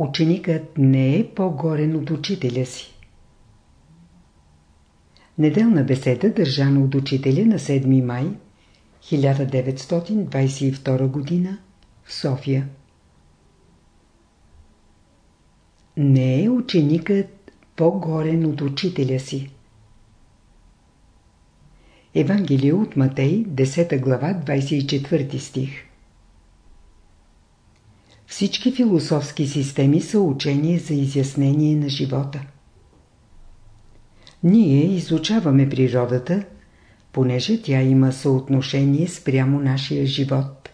ученикът не е по-горен от учителя си. Неделна беседа, държана от учителя на 7 май 1922 г. в София. Не е ученикът по-горен от учителя си. Евангелие от Матей, 10 глава, 24 стих Всички философски системи са учение за изяснение на живота. Ние изучаваме природата, понеже тя има съотношение спрямо нашия живот.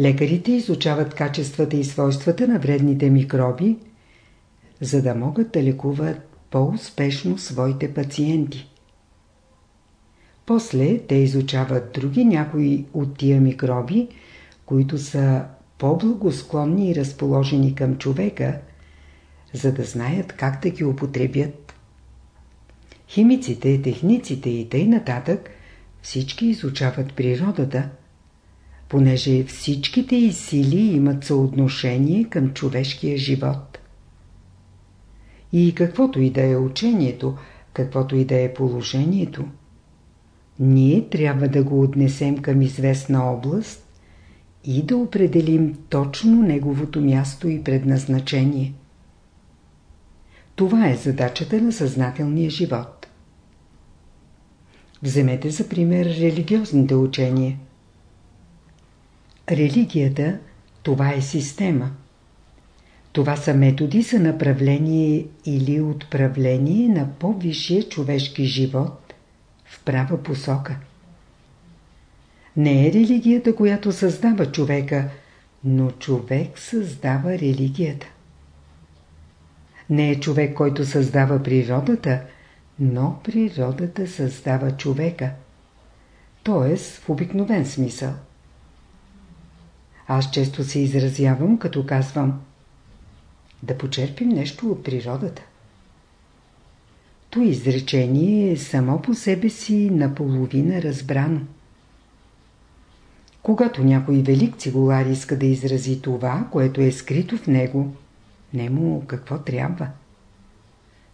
Лекарите изучават качествата и свойствата на вредните микроби, за да могат да лекуват по-успешно своите пациенти. После те изучават други някои от тия микроби, които са по-благосклонни и разположени към човека, за да знаят как да ги употребят. Химиците, техниците и тъй нататък всички изучават природата, понеже всичките и сили имат съотношение към човешкия живот. И каквото и да е учението, каквото и да е положението, ние трябва да го отнесем към известна област и да определим точно неговото място и предназначение. Това е задачата на съзнателния живот. Вземете за пример религиозните учения. Религията – това е система. Това са методи за направление или отправление на по-висшия човешки живот в права посока. Не е религията, която създава човека, но човек създава религията. Не е човек, който създава природата, но природата създава човека. Т.е. в обикновен смисъл. Аз често се изразявам, като казвам да почерпим нещо от природата. То изречение е само по себе си наполовина разбрано. Когато някой велик цигулар иска да изрази това, което е скрито в него, не му какво трябва.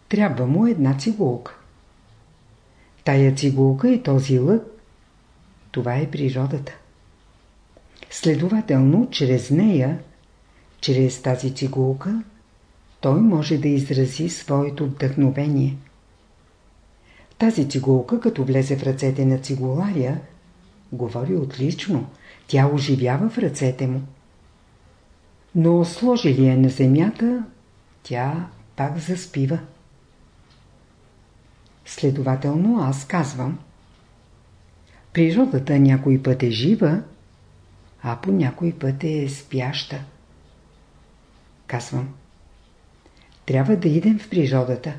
Трябва му една цигулка. Тая цигулка и този лък, това е природата. Следователно, чрез нея, чрез тази цигулка, той може да изрази своето вдъхновение. Тази цигулка, като влезе в ръцете на цигуларя, говори отлично, тя оживява в ръцете му. Но сложи ли я на земята, тя пак заспива. Следователно аз казвам. Природата някой път е жива, а по някой път е спяща. Казвам. Трябва да идем в природата.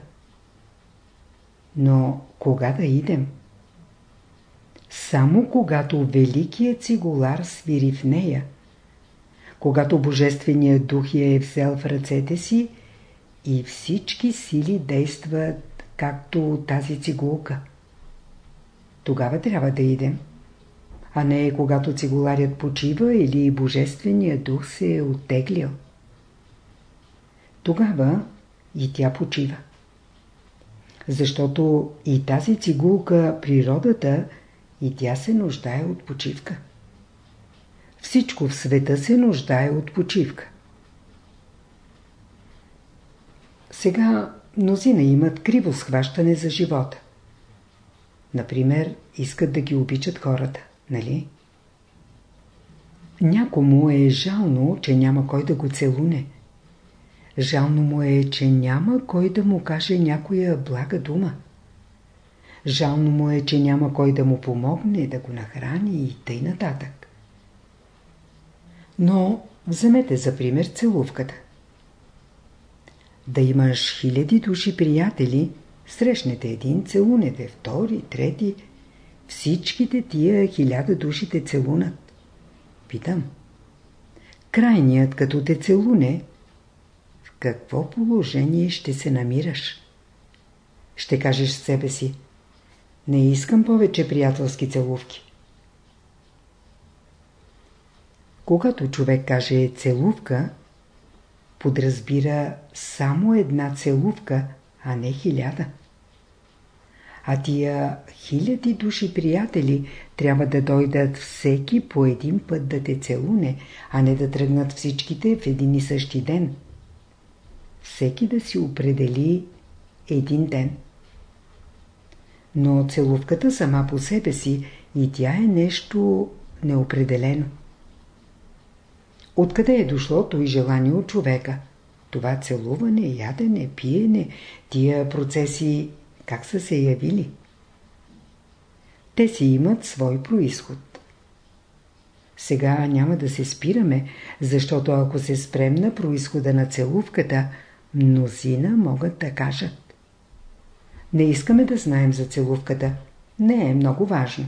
Но кога да идем? Само когато Великият цигулар свири в нея, когато Божественият дух я е взел в ръцете си и всички сили действат както тази цигулка. Тогава трябва да идем. А не когато цигуларят почива или Божественият дух се е оттеглил. Тогава и тя почива. Защото и тази цигулка, природата, и тя се нуждае от почивка. Всичко в света се нуждае от почивка. Сега мнозина имат криво схващане за живота. Например, искат да ги обичат хората, нали? Някому е жално, че няма кой да го целуне. Жално му е, че няма кой да му каже някоя блага дума. Жално му е, че няма кой да му помогне, да го нахрани и тъй нататък. Но вземете за пример целувката. Да имаш хиляди души приятели, срещнете един, целунете втори, трети, всичките тия хиляда души те целунат. Питам. Крайният като те целуне, какво положение ще се намираш? Ще кажеш себе си. Не искам повече приятелски целувки. Когато човек каже целувка, подразбира само една целувка, а не хиляда. А тия хиляди души приятели трябва да дойдат всеки по един път да те целуне, а не да тръгнат всичките в един и същи ден. Всеки да си определи един ден. Но целувката сама по себе си и тя е нещо неопределено. Откъде е дошло и желание от човека? Това целуване, ядене, пиене, тия процеси как са се явили? Те си имат свой происход. Сега няма да се спираме, защото ако се спрем на происхода на целувката, мнозина могат да кажат. Не искаме да знаем за целувката. Не е много важно.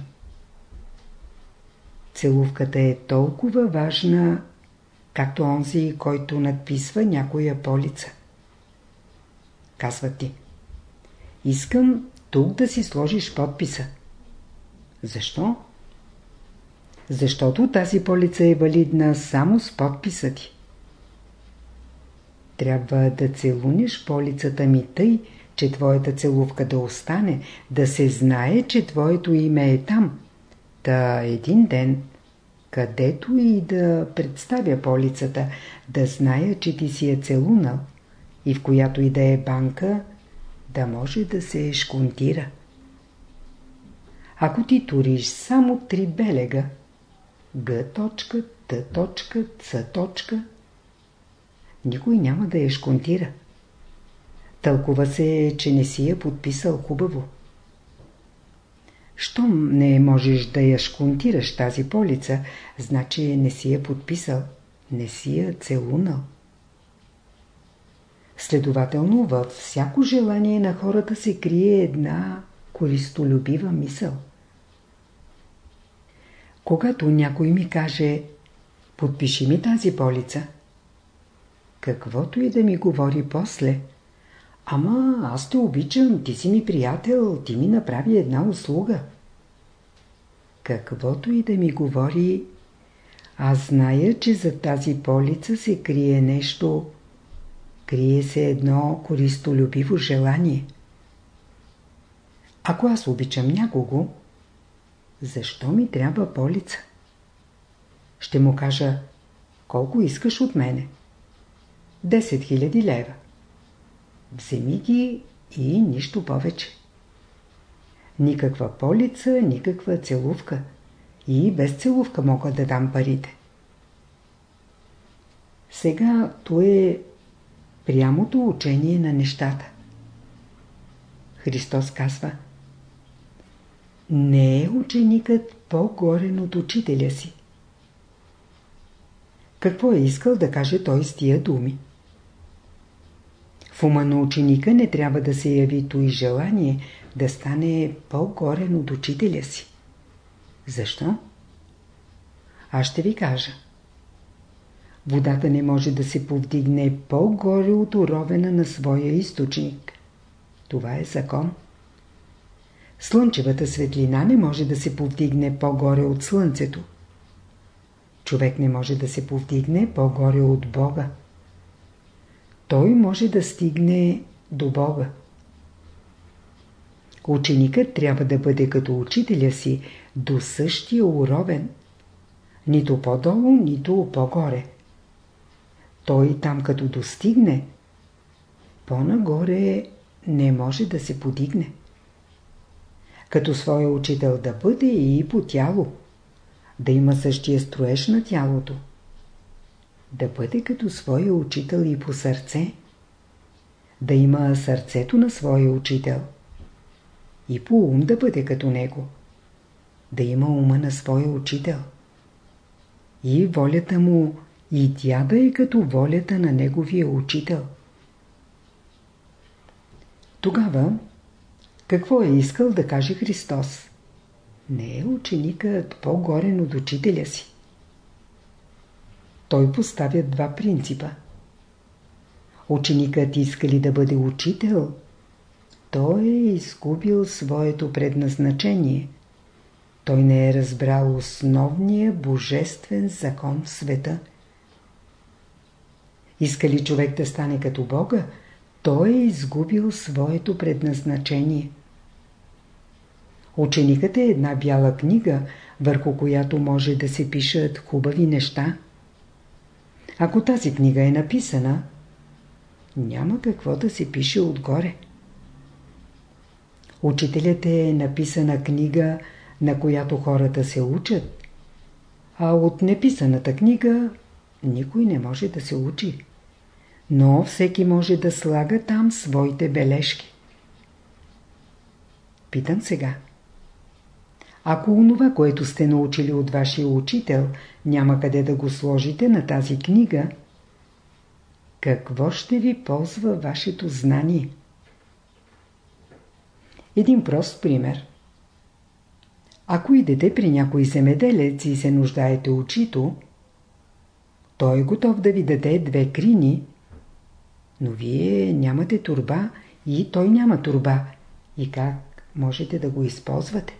Целувката е толкова важна, както онзи, който надписва някоя полица. Казва ти. Искам тук да си сложиш подписа. Защо? Защото тази полица е валидна само с подписа ти. Трябва да целуниш полицата ми тъй, че твоята целувка да остане, да се знае, че твоето име е там. Та един ден, където и да представя полицата, да зная, че ти си е целунал и в която и да е банка, да може да се шкунтира. Ако ти туриш само три белега, Г точка, Т точка, Ц точка, никой няма да я шкунтира. Тълкува се, че не си я подписал хубаво. Щом не можеш да я шкунтираш тази полица, значи не си я подписал, не си я целунал. Следователно, във всяко желание на хората се крие една користолюбива мисъл. Когато някой ми каже «Подпиши ми тази полица», каквото и да ми говори после, «Ама аз те обичам, ти си ми приятел, ти ми направи една услуга». Каквото и да ми говори, аз зная, че за тази полица се крие нещо крие се едно користолюбиво желание. Ако аз обичам някого, защо ми трябва полица? Ще му кажа, колко искаш от мене? 10 000 лева. Вземи ги и нищо повече. Никаква полица, никаква целувка. И без целувка мога да дам парите. Сега то е прямото учение на нещата. Христос казва Не е ученикът по-горен от учителя си. Какво е искал да каже той с тия думи? В ума на ученика не трябва да се яви и желание да стане по-горен от учителя си. Защо? Аз ще ви кажа. Водата не може да се повдигне по-горе от уровена на своя източник. Това е закон. Слънчевата светлина не може да се повдигне по-горе от слънцето. Човек не може да се повдигне по-горе от Бога. Той може да стигне до Бога. Ученикът трябва да бъде като учителя си до същия уровен. Нито по-долу, нито по-горе той там като достигне, по-нагоре не може да се подигне. Като своя учител да бъде и по тяло, да има същия строеж на тялото, да бъде като своя учител и по сърце, да има сърцето на своя учител и по ум да бъде като него, да има ума на своя учител и волята му и тя да е като волята на неговия учител. Тогава, какво е искал да каже Христос? Не е ученикът по-горен от учителя си. Той поставя два принципа. Ученикът иска ли да бъде учител, той е изгубил своето предназначение. Той не е разбрал основния божествен закон в света – Иска ли човек да стане като Бога, той е изгубил своето предназначение. Ученикът е една бяла книга, върху която може да се пишат хубави неща. Ако тази книга е написана, няма какво да се пише отгоре. Учителят е написана книга, на която хората се учат, а от неписаната книга никой не може да се учи. Но всеки може да слага там своите бележки. Питам сега. Ако онова, което сте научили от вашия учител, няма къде да го сложите на тази книга, какво ще ви ползва вашето знание? Един прост пример. Ако идете при някой земеделец и се нуждаете очито, той е готов да ви даде две крини, но вие нямате турба и той няма турба. И как можете да го използвате?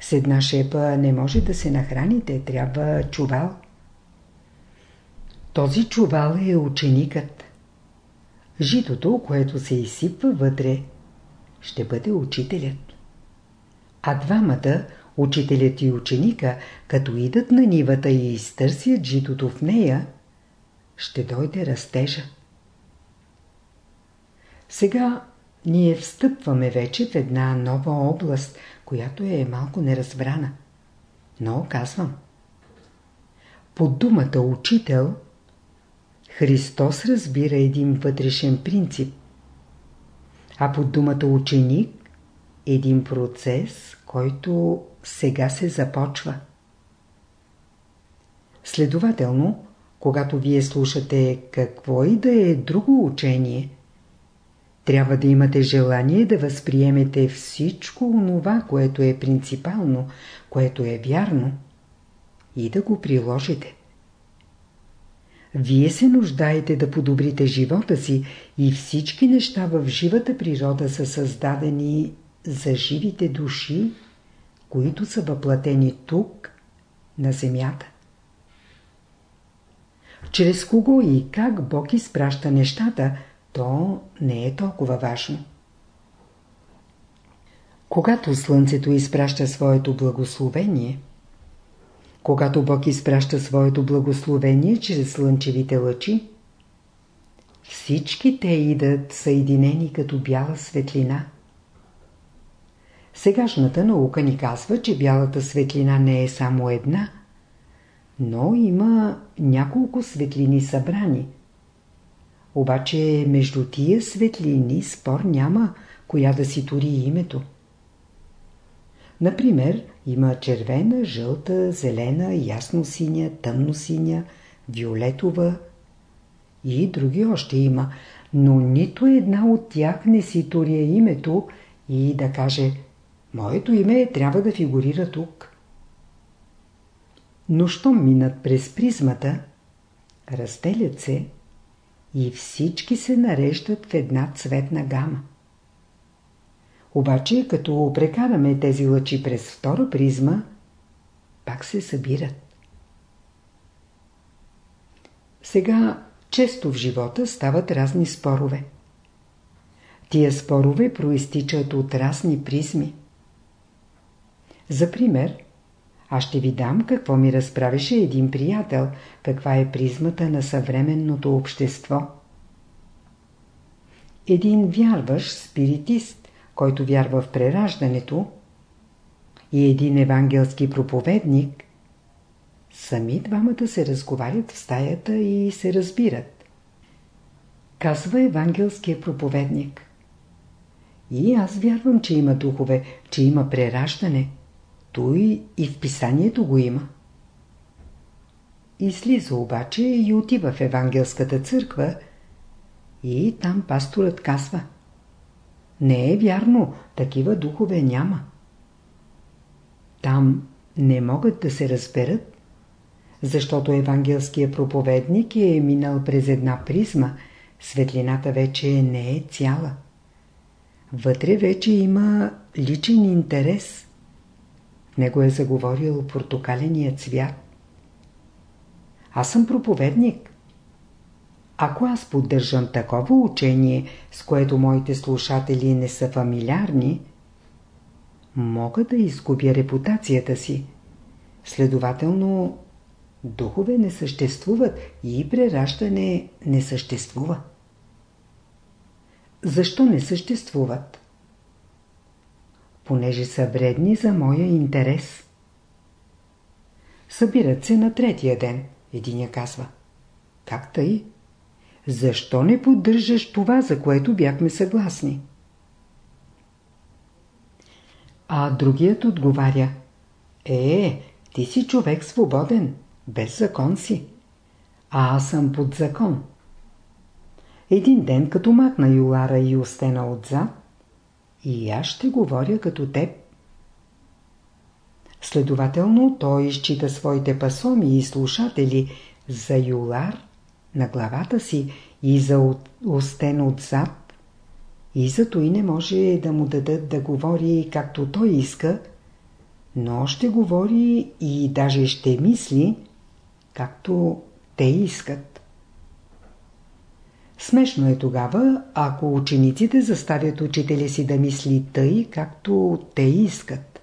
С една шепа не може да се нахраните, трябва чувал. Този чувал е ученикът. Житото, което се изсипва вътре, ще бъде учителят. А двамата, учителят и ученика, като идат на нивата и изтърсят житото в нея, ще дойде растежа. Сега ние встъпваме вече в една нова област, която е малко неразбрана. Но казвам. Под думата учител Христос разбира един вътрешен принцип, а под думата ученик един процес, който сега се започва. Следователно, когато вие слушате какво и да е друго учение, трябва да имате желание да възприемете всичко онова, което е принципално, което е вярно и да го приложите. Вие се нуждаете да подобрите живота си и всички неща в живата природа са създадени за живите души, които са въплатени тук, на земята. Чрез кого и как Бог изпраща нещата, то не е толкова важно. Когато Слънцето изпраща своето благословение, когато Бог изпраща своето благословение чрез слънчевите лъчи, всички те идат съединени като бяла светлина – Сегашната наука ни казва, че бялата светлина не е само една, но има няколко светлини събрани. Обаче между тия светлини спор няма, коя да си тури името. Например, има червена, жълта, зелена, ясно-синя, тъмно-синя, виолетова и други още има, но нито една от тях не си туря името и да каже – Моето име трябва да фигурира тук. Но щом минат през призмата, разделят се и всички се нареждат в една цветна гама. Обаче, като прекараме тези лъчи през втора призма, пак се събират. Сега често в живота стават разни спорове. Тия спорове проистичат от разни призми. За пример, аз ще ви дам какво ми разправеше един приятел, каква е призмата на съвременното общество. Един вярващ спиритист, който вярва в прераждането, и един евангелски проповедник, сами двамата се разговарят в стаята и се разбират. Казва евангелския проповедник. И аз вярвам, че има духове, че има прераждане – той и в писанието го има. Излиза обаче и отива в Евангелската църква и там пасторът казва Не е вярно, такива духове няма. Там не могат да се разберат, защото евангелският проповедник е минал през една призма, светлината вече не е цяла. Вътре вече има личен интерес – него е заговорил портокаленият цвят. Аз съм проповедник. Ако аз поддържам такова учение, с което моите слушатели не са фамилиарни, мога да изгубя репутацията си. Следователно, духове не съществуват и прераждане не съществува. Защо не съществуват? Понеже са вредни за моя интерес. Събират се на третия ден. Единя казва. Как тъй? Защо не поддържаш това, за което бяхме съгласни? А другият отговаря. Е, ти си човек свободен, без закон си. А аз съм под закон. Един ден, като махна юлара и остена отзад, и аз ще говоря като теб. Следователно, той изчита своите пасоми и слушатели за юлар на главата си и за остен отзад, и зато и не може да му дадат да говори както той иска, но ще говори и даже ще мисли, както те искат. Смешно е тогава, ако учениците заставят учителя си да мисли тъй, както те искат.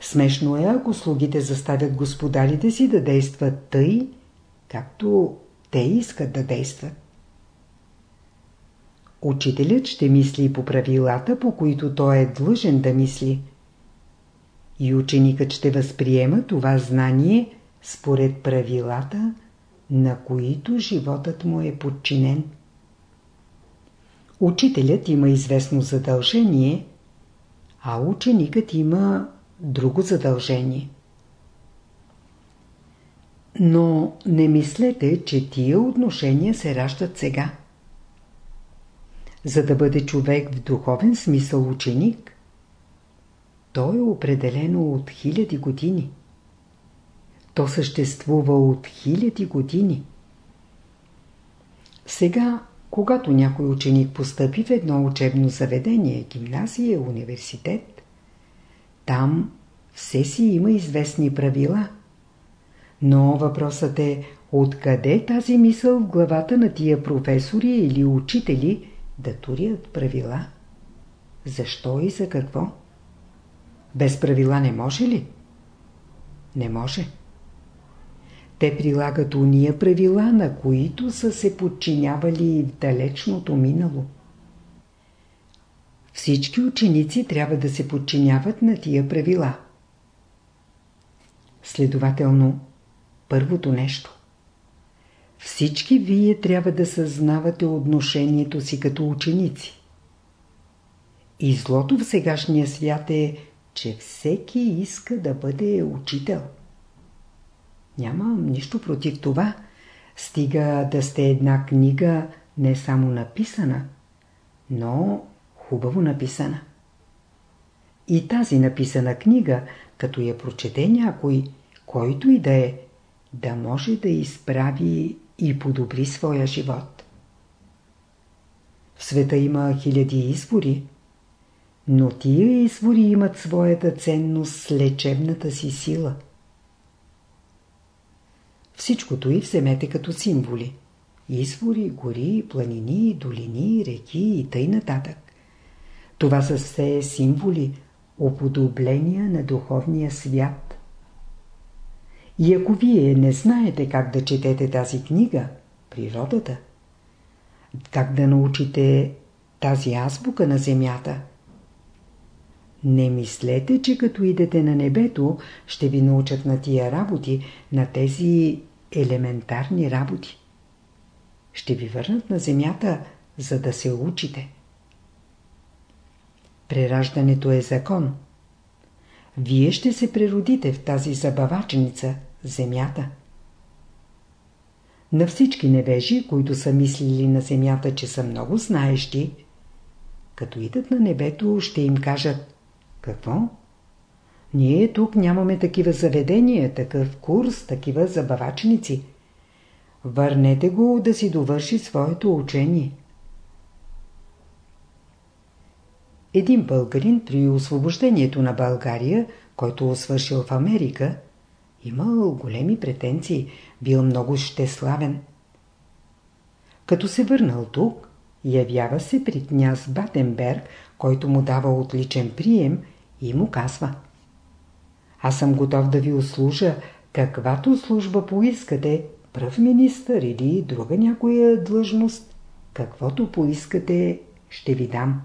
Смешно е, ако слугите заставят господарите си да действат тъй, както те искат да действат. Учителят ще мисли по правилата, по които той е длъжен да мисли. И ученикът ще възприема това знание според правилата, на които животът му е подчинен. Учителят има известно задължение, а ученикът има друго задължение. Но не мислете, че тия отношения се раждат сега. За да бъде човек в духовен смисъл ученик, то е определено от хиляди години. То съществува от хиляди години. Сега, когато някой ученик постъпи в едно учебно заведение, гимназия, университет, там все си има известни правила – но въпросът е, откъде тази мисъл в главата на тия професори или учители да турят правила? Защо и за какво? Без правила не може ли? Не може. Те прилагат уния правила, на които са се подчинявали в далечното минало. Всички ученици трябва да се подчиняват на тия правила. Следователно, първото нещо. Всички вие трябва да съзнавате отношението си като ученици. И злото в сегашния свят е, че всеки иска да бъде учител. Нямам нищо против това. Стига да сте една книга не само написана, но хубаво написана. И тази написана книга, като я прочете някой, който и да е, да може да изправи и подобри своя живот. В света има хиляди извори, но тия извори имат своята ценност с лечебната си сила. Всичкото и вземете като символи. Извори, гори, планини, долини, реки и тъй нататък. Това са все символи, уподобления на духовния свят. И ако вие не знаете как да четете тази книга, природата, как да научите тази азбука на земята, не мислете, че като идете на небето, ще ви научат на тия работи, на тези елементарни работи. Ще ви върнат на земята, за да се учите. Прераждането е закон. Вие ще се преродите в тази забаваченица, земята. На всички невежи, които са мислили на земята, че са много знаещи, като идат на небето, ще им кажат Какво? Ние тук нямаме такива заведения, такъв курс, такива забавачници. Върнете го да си довърши своето учение. Един българин при освобождението на България, който свършил в Америка, имал големи претенции, бил много щеславен. Като се върнал тук, явява се при княз Батенберг, който му дава отличен прием и му казва Аз съм готов да ви услужа, каквато служба поискате, пръв министър или друга някоя длъжност, каквото поискате, ще ви дам.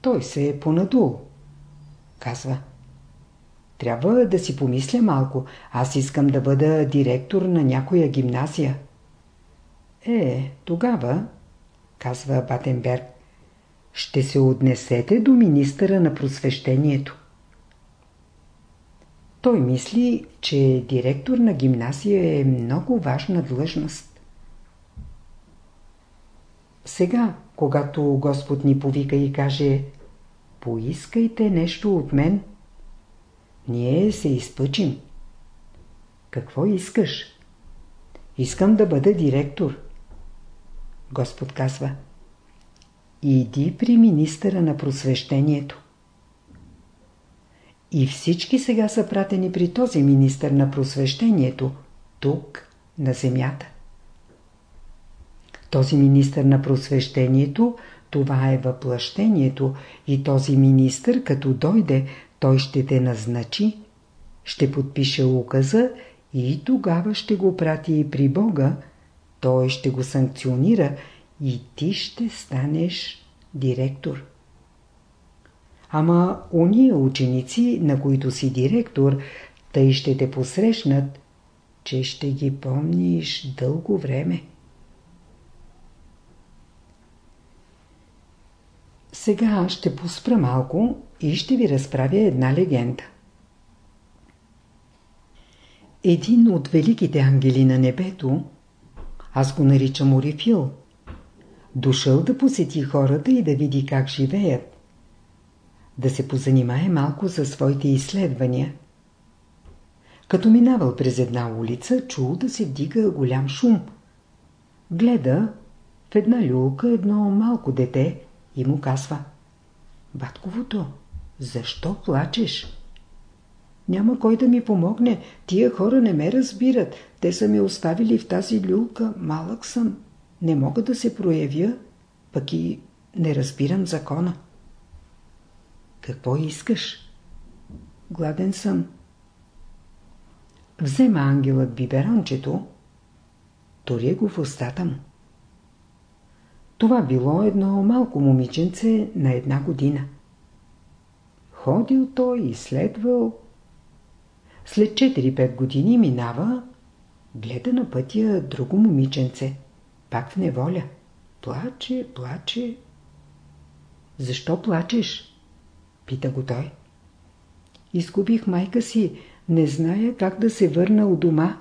Той се е понадул. Казва Трябва да си помисля малко. Аз искам да бъда директор на някоя гимназия. Е, тогава, казва Батенберг, ще се отнесете до министъра на просвещението. Той мисли, че директор на гимназия е много важна длъжност. Сега, когато Господ ни повика и каже «Поискайте нещо от мен», ние се изпъчим. Какво искаш? Искам да бъда директор. Господ казва Иди при министъра на просвещението. И всички сега са пратени при този министър на просвещението, тук, на земята. Този министър на просвещението, това е въплъщението и този министър, като дойде, той ще те назначи, ще подпише указа и тогава ще го прати и при Бога, той ще го санкционира и ти ще станеш директор. Ама уния ученици, на които си директор, тъй ще те посрещнат, че ще ги помниш дълго време. Сега ще поспра малко и ще ви разправя една легенда. Един от великите ангели на небето, аз го наричам Орифил, дошъл да посети хората и да види как живеят, да се позанимае малко за своите изследвания. Като минавал през една улица, чул да се вдига голям шум. Гледа в една люлка едно малко дете и му казва Батковото, защо плачеш? Няма кой да ми помогне. Тия хора не ме разбират. Те са ме оставили в тази люлка. Малък съм. Не мога да се проявя, пък и не разбирам закона. Какво искаш? Гладен съм. Взема ангелът биберончето, тори го в устата му. Това било едно малко момиченце на една година. Ходил той, изследвал. След 4-5 години минава, гледа на пътя друго момиченце. Пак в неволя. Плаче, плаче. Защо плачеш? Пита го той. Изгубих майка си, не зная как да се върна у дома.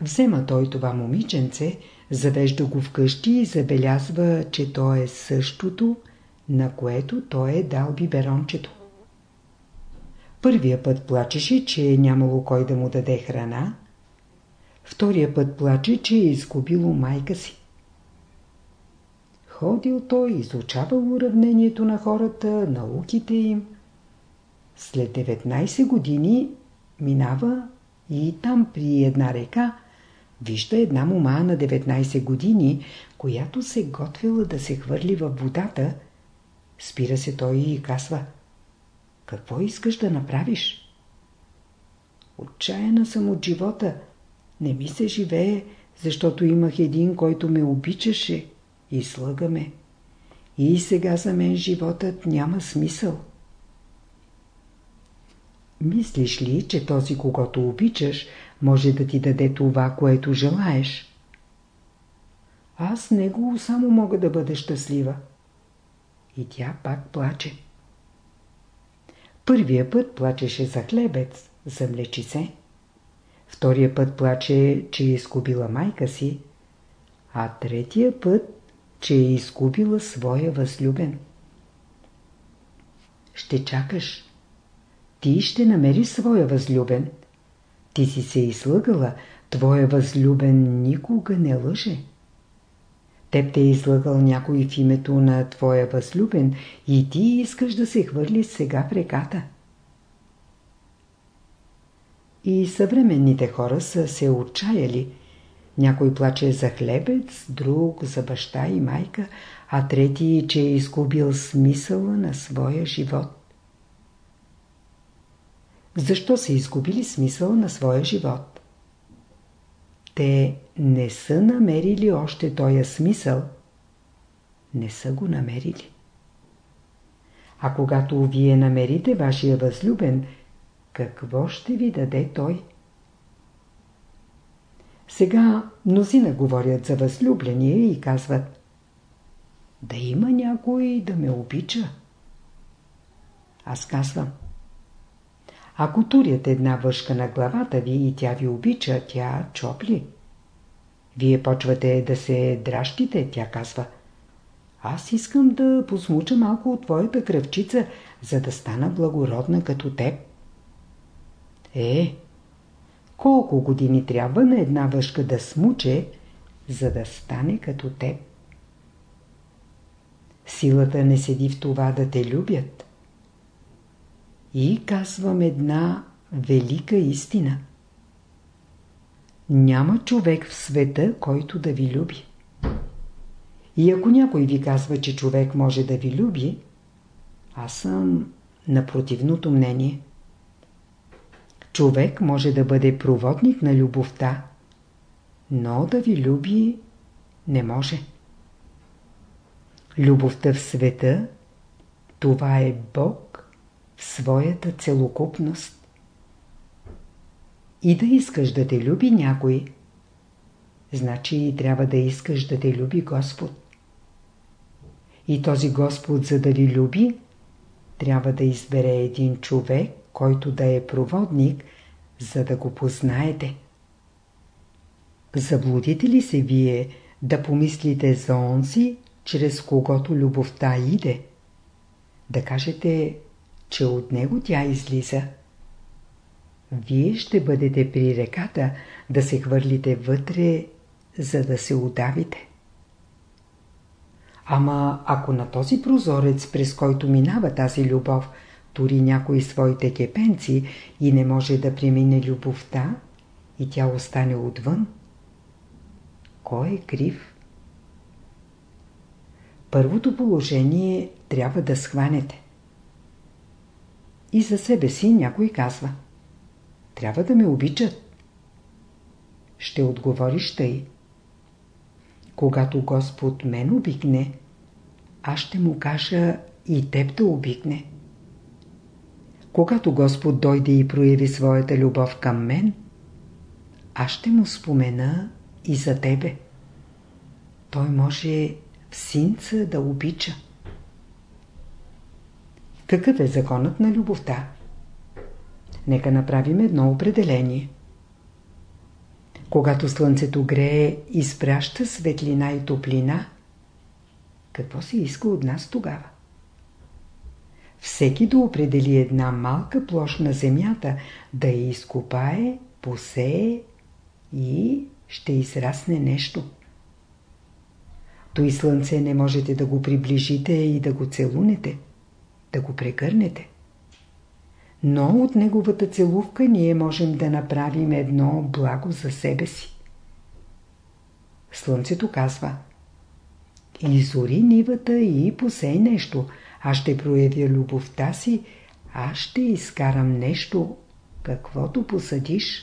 Взема той това момиченце, завежда го вкъщи и забелязва, че то е същото, на което той е дал биберончето. Първия път плачеше, че е нямало кой да му даде храна. Втория път плаче, че е изгубило майка си. Ходил той, изучавал уравнението на хората, науките им. След 19 години минава и там при една река вижда една мома на 19 години, която се готвила да се хвърли във водата. Спира се той и казва Какво искаш да направиш? Отчаяна съм от живота. Не ми се живее, защото имах един, който ме обичаше и слагаме. И сега за мен животът няма смисъл. Мислиш ли, че този, когато обичаш, може да ти даде това, което желаеш? Аз него само мога да бъда щастлива. И тя пак плаче. Първия път плачеше за хлебец, за млечице. Втория път плаче, че е изгубила майка си. А третия път че е изгубила своя възлюбен. Ще чакаш. Ти ще намериш своя възлюбен. Ти си се излъгала, твоя възлюбен никога не лъже. Теб те е излъгал някой в името на твоя възлюбен и ти искаш да се хвърлиш сега в реката. И съвременните хора са се отчаяли, Някой плаче за хлебец, друг за баща и майка, а трети, че е изгубил смисъла на своя живот. Защо са изгубили смисъла на своя живот? Те не са намерили още този смисъл. Не са го намерили. А когато вие намерите вашия възлюбен, какво ще ви даде той? Сега мнозина говорят за възлюбление и казват Да има някой да ме обича. Аз казвам Ако турят една въшка на главата ви и тя ви обича, тя чопли. Вие почвате да се дращите, тя казва Аз искам да посмуча малко от твоята кръвчица, за да стана благородна като теб. Е, колко години трябва на една въшка да смуче, за да стане като теб? Силата не седи в това да те любят. И казвам една велика истина. Няма човек в света, който да ви люби. И ако някой ви казва, че човек може да ви люби, аз съм на противното мнение. Човек може да бъде проводник на любовта, но да ви люби не може. Любовта в света, това е Бог в своята целокупност. И да искаш да те люби някой, значи трябва да искаш да те люби Господ. И този Господ, за да ви люби, трябва да избере един човек, който да е проводник, за да го познаете. Заблудите ли се вие да помислите за онзи, чрез когото любовта иде? Да кажете, че от него тя излиза. Вие ще бъдете при реката да се хвърлите вътре, за да се удавите. Ама ако на този прозорец, през който минава тази любов, тури някои своите кепенци и не може да премине любовта и тя остане отвън, кой е крив? Първото положение трябва да схванете. И за себе си някой казва Трябва да ме обичат. Ще отговориш тъй. Когато Господ мен обикне, аз ще му кажа и теб да обикне. Когато Господ дойде и прояви своята любов към мен, аз ще му спомена и за тебе. Той може в синца да обича. Какъв е законът на любовта? Нека направим едно определение. Когато слънцето грее, изпраща светлина и топлина, какво се иска от нас тогава? Всеки да определи една малка площ на земята, да я изкопае, посее и ще израсне нещо. Той слънце не можете да го приближите и да го целунете, да го прегърнете. Но от неговата целувка ние можем да направим едно благо за себе си. Слънцето казва Изори нивата и посей нещо – аз ще проявя любовта си, аз ще изкарам нещо, каквото посадиш.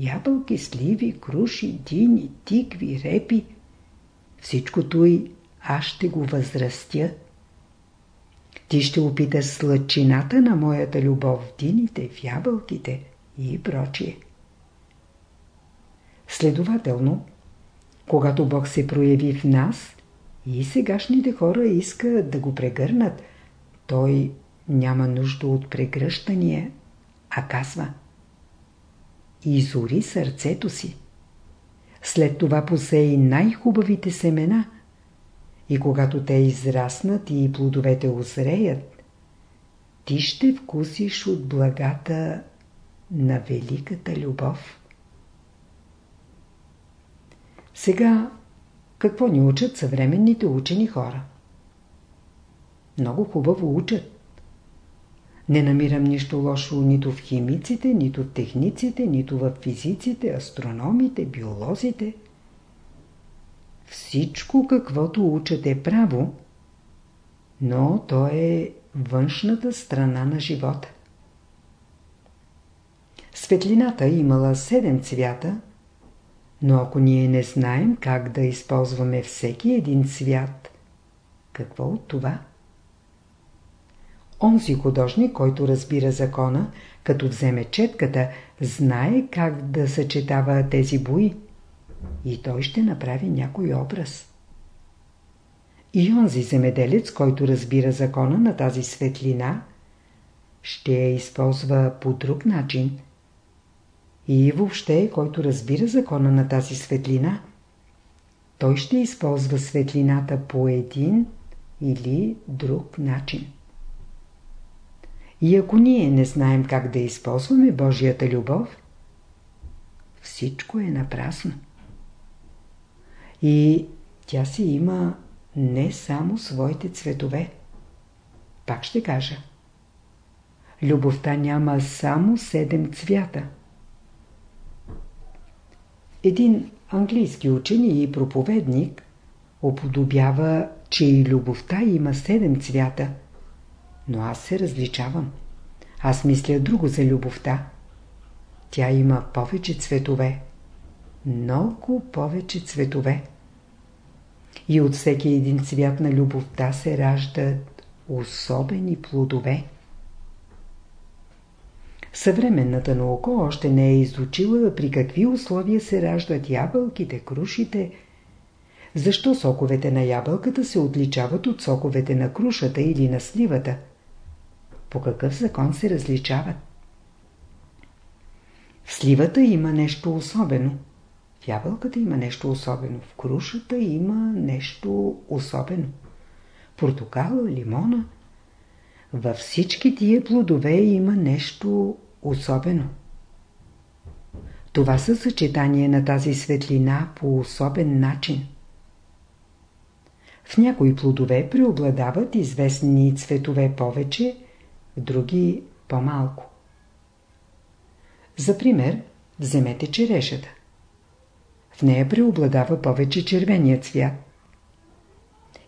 Ябълки, сливи, круши, дини, тикви, репи. Всичкото и аз ще го възрастя. Ти ще опиташ сладчината на моята любов в дините, в ябълките и прочие. Следователно, когато Бог се прояви в нас, и сегашните хора искат да го прегърнат – той няма нужда от прегръщания, а казва Изори сърцето си. След това посей най-хубавите семена и когато те израснат и плодовете озреят, ти ще вкусиш от благата на великата любов. Сега, какво ни учат съвременните учени хора? Много хубаво учат. Не намирам нищо лошо нито в химиците, нито в техниците, нито в физиците, астрономите, биолозите. всичко каквото учат е право, но то е външната страна на живота. Светлината имала седем цвята, но ако ние не знаем как да използваме всеки един цвят, какво от това? Онзи художник, който разбира закона, като вземе четката, знае как да съчетава тези бои и той ще направи някой образ. И онзи земеделец, който разбира закона на тази светлина, ще я използва по друг начин. И въобще, който разбира закона на тази светлина, той ще използва светлината по един или друг начин. И ако ние не знаем как да използваме Божията любов, всичко е напрасно. И тя си има не само своите цветове. Пак ще кажа. Любовта няма само седем цвята. Един английски учен и проповедник уподобява, че и любовта има седем цвята – но аз се различавам. Аз мисля друго за любовта. Тя има повече цветове. Много повече цветове. И от всеки един цвят на любовта се раждат особени плодове. Съвременната наука още не е изучила при какви условия се раждат ябълките, крушите. Защо соковете на ябълката се отличават от соковете на крушата или на сливата – по какъв закон се различават. В сливата има нещо особено. В ябълката има нещо особено. В крушата има нещо особено. Портокала, лимона. Във всички тия плодове има нещо особено. Това са съчетание на тази светлина по особен начин. В някои плодове преобладават известни цветове повече, други по-малко. За пример, вземете черешата. В нея преобладава повече червения цвят.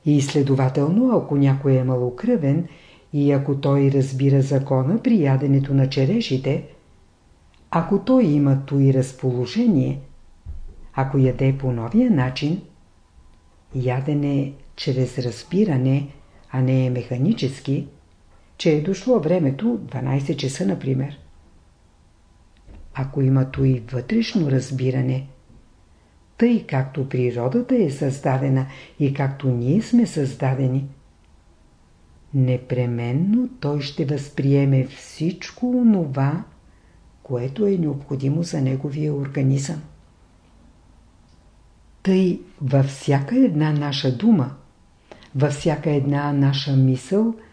И следователно, ако някой е малокръвен и ако той разбира закона при яденето на черешите, ако той има и разположение, ако яде по новия начин, ядене чрез разбиране, а не механически, че е дошло времето 12 часа, например. Ако има и вътрешно разбиране, тъй както природата е създадена и както ние сме създадени, непременно той ще възприеме всичко онова, което е необходимо за неговия организъм. Тъй във всяка една наша дума, във всяка една наша мисъл –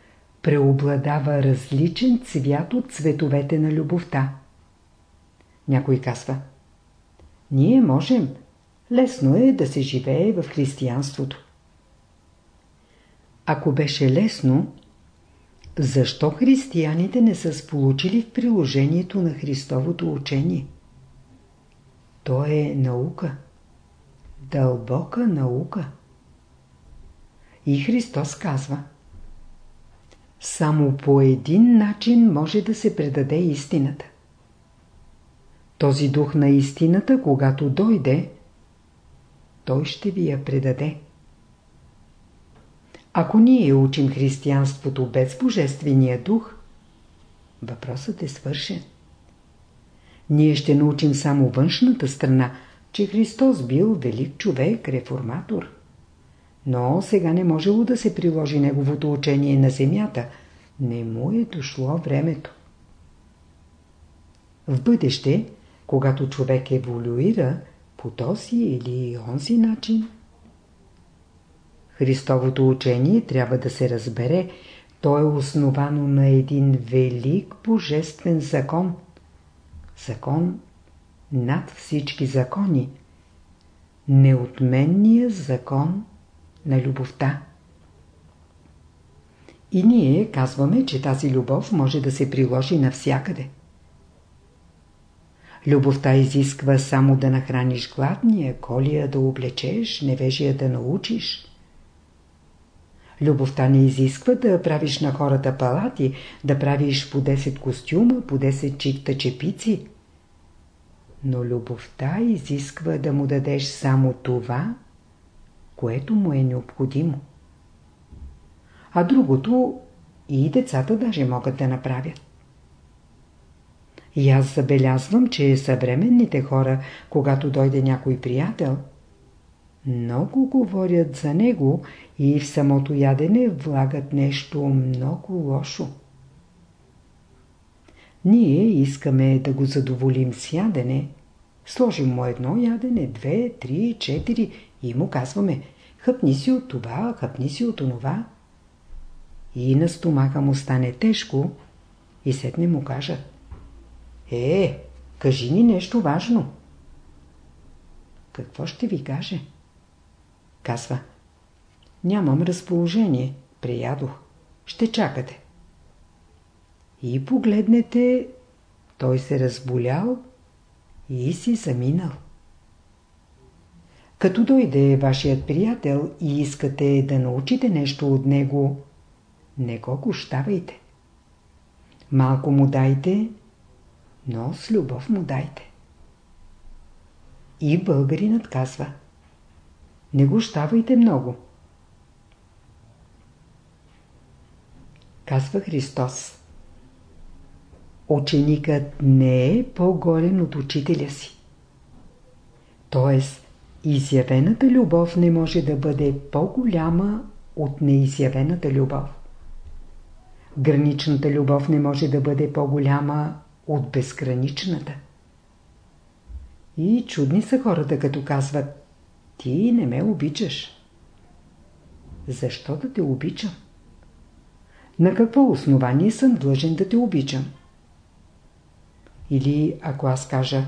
преобладава различен цвят от цветовете на любовта. Някой казва Ние можем. Лесно е да се живее в християнството. Ако беше лесно, защо християните не са сполучили в приложението на Христовото учение? То е наука. Дълбока наука. И Христос казва – само по един начин може да се предаде истината. Този дух на истината, когато дойде, той ще ви я предаде. Ако ние учим християнството без Божествения дух, въпросът е свършен. Ние ще научим само външната страна, че Христос бил велик човек, реформатор. Но сега не можело да се приложи неговото учение на земята. Не му е дошло времето. В бъдеще, когато човек еволюира по този или онзи начин, Христовото учение трябва да се разбере, то е основано на един велик божествен закон. Закон над всички закони. Неотменният закон на любовта. И ние казваме, че тази любов може да се приложи навсякъде. Любовта изисква само да нахраниш гладния, колия да облечеш, невежия да научиш. Любовта не изисква да правиш на хората палати, да правиш по 10 костюма, по 10 чифта чепици. Но любовта изисква да му дадеш само това, което му е необходимо. А другото и децата даже могат да направят. И аз забелязвам, че съвременните хора, когато дойде някой приятел, много говорят за него и в самото ядене влагат нещо много лошо. Ние искаме да го задоволим с ядене. Сложим му едно ядене, две, три, четири и му казваме хъпни си от това, хъпни си от онова. И на стомаха му стане тежко и сетне му кажат Е, кажи ни нещо важно. Какво ще ви каже? Казва Нямам разположение, приядох. Ще чакате. И погледнете, той се разболял и си заминал. Като дойде вашият приятел и искате да научите нещо от него, не го гощавайте. Малко му дайте, но с любов му дайте. И българинът казва Не гощавайте много. Казва Христос Ученикът не е по-голен от учителя си. Тоест, изявената любов не може да бъде по-голяма от неизявената любов. Граничната любов не може да бъде по-голяма от безграничната. И чудни са хората, като казват Ти не ме обичаш. Защо да те обичам? На какво основание съм длъжен да те обичам? Или ако аз кажа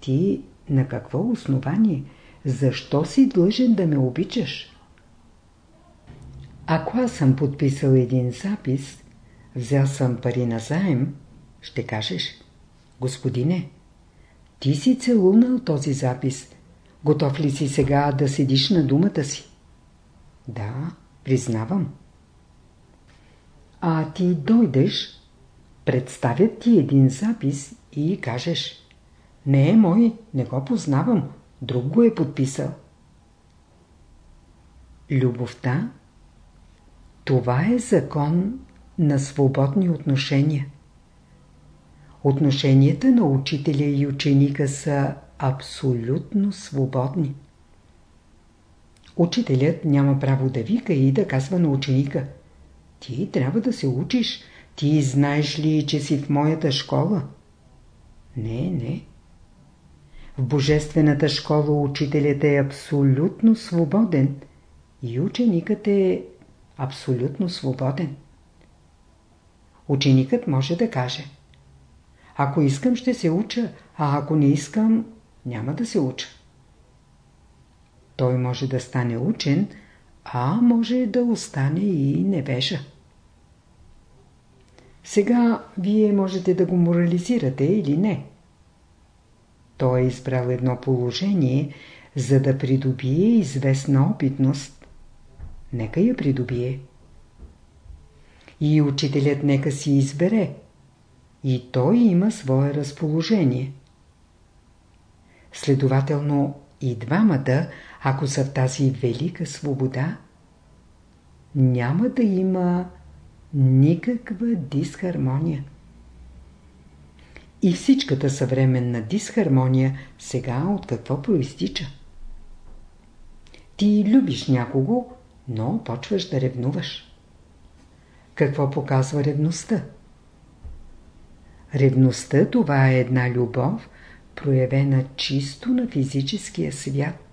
Ти на какво основание? Защо си длъжен да ме обичаш? Ако аз съм подписал един запис, взел съм пари на заем, ще кажеш, господине, ти си целунал този запис. Готов ли си сега да седиш на думата си? Да, признавам. А ти дойдеш, представят ти един запис и кажеш, не е мой, не го познавам, друг го е подписал. Любовта това е закон на свободни отношения. Отношенията на учителя и ученика са абсолютно свободни. Учителят няма право да вика и да казва на ученика Ти трябва да се учиш, ти знаеш ли, че си в моята школа? Не, не. В божествената школа учителят е абсолютно свободен и ученикът е абсолютно свободен. Ученикът може да каже Ако искам ще се уча, а ако не искам няма да се уча. Той може да стане учен, а може да остане и невежа. Сега вие можете да го морализирате или не. Той е избрал едно положение, за да придобие известна опитност нека я придобие. И учителят нека си избере. И той има свое разположение. Следователно и двамата, ако са в тази велика свобода, няма да има никаква дисхармония. И всичката съвременна дисхармония сега от какво проистича? Ти любиш някого, но почваш да ревнуваш. Какво показва ревността? Ревността това е една любов, проявена чисто на физическия свят.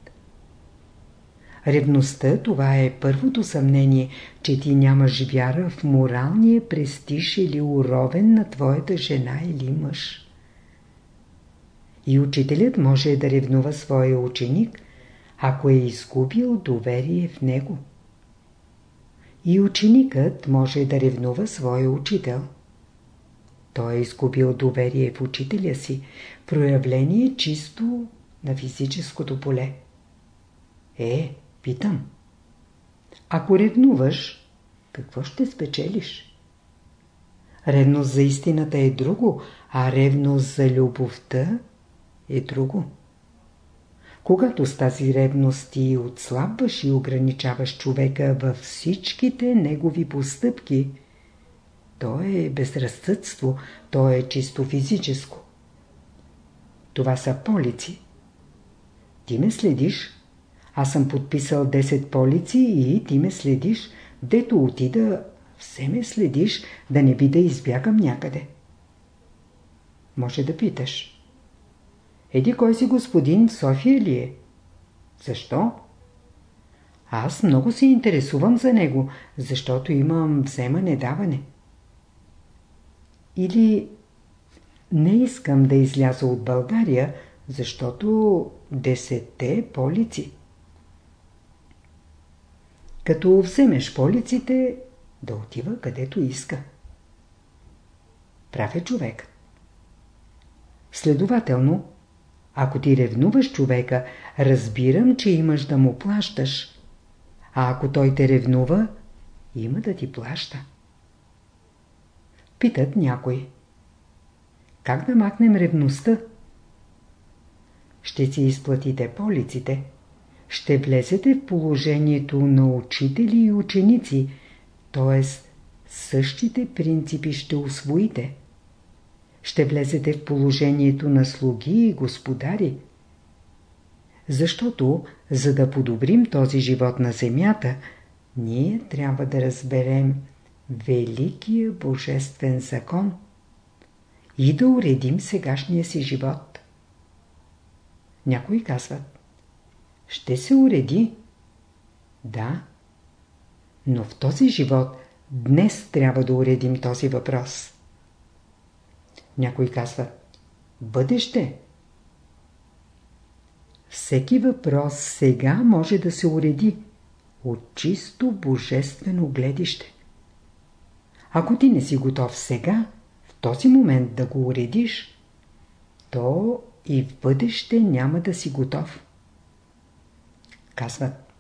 Ревността това е първото съмнение, че ти нямаш вяра в моралния престиж или уровен на твоята жена или мъж. И учителят може да ревнува своя ученик, ако е изгубил доверие в него. И ученикът може да ревнува своя учител. той е изгубил доверие в учителя си, проявление чисто на физическото поле. Е, питам. Ако ревнуваш, какво ще спечелиш? Ревност за истината е друго, а ревност за любовта е друго. Когато с тази ревност ти отслабваш и ограничаваш човека във всичките негови постъпки, то е безразсъдство, то е чисто физическо. Това са полици. Ти ме следиш, аз съм подписал 10 полици и ти ме следиш, дето отида, все ме следиш, да не би да избягам някъде. Може да питаш. Еди кой си господин в София ли е? Защо? Аз много се интересувам за него, защото имам вземане-даване. Или не искам да изляза от България, защото десетте полици. Като вземеш полиците, да отива където иска. Прав е човек. Следователно, ако ти ревнуваш човека, разбирам, че имаш да му плащаш. А ако той те ревнува, има да ти плаща. Питат някой. Как да махнем ревността? Ще си изплатите полиците. Ще влезете в положението на учители и ученици, т.е. същите принципи ще освоите ще влезете в положението на слуги и господари. Защото, за да подобрим този живот на земята, ние трябва да разберем Великия Божествен закон и да уредим сегашния си живот. Някои казват, ще се уреди. Да, но в този живот днес трябва да уредим този въпрос. Някой казва Бъдеще. Всеки въпрос сега може да се уреди от чисто божествено гледище. Ако ти не си готов сега, в този момент да го уредиш, то и в бъдеще няма да си готов. Казват,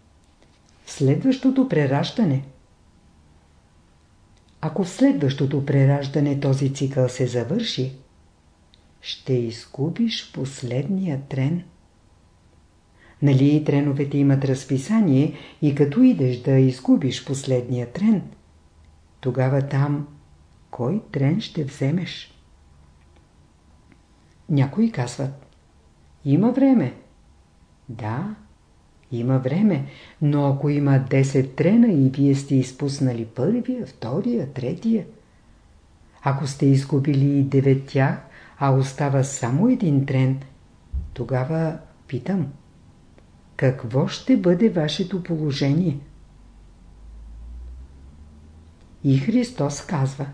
следващото прераждане – ако в следващото прераждане този цикъл се завърши, ще изгубиш последния трен. Нали треновете имат разписание и като идеш да изгубиш последния трен, тогава там кой трен ще вземеш? Някои казват, има време. Да, има време, но ако има 10 трена и вие сте изпуснали първия, втория, третия, ако сте изгубили и девет тях, а остава само един трен, тогава питам, какво ще бъде вашето положение? И Христос казва,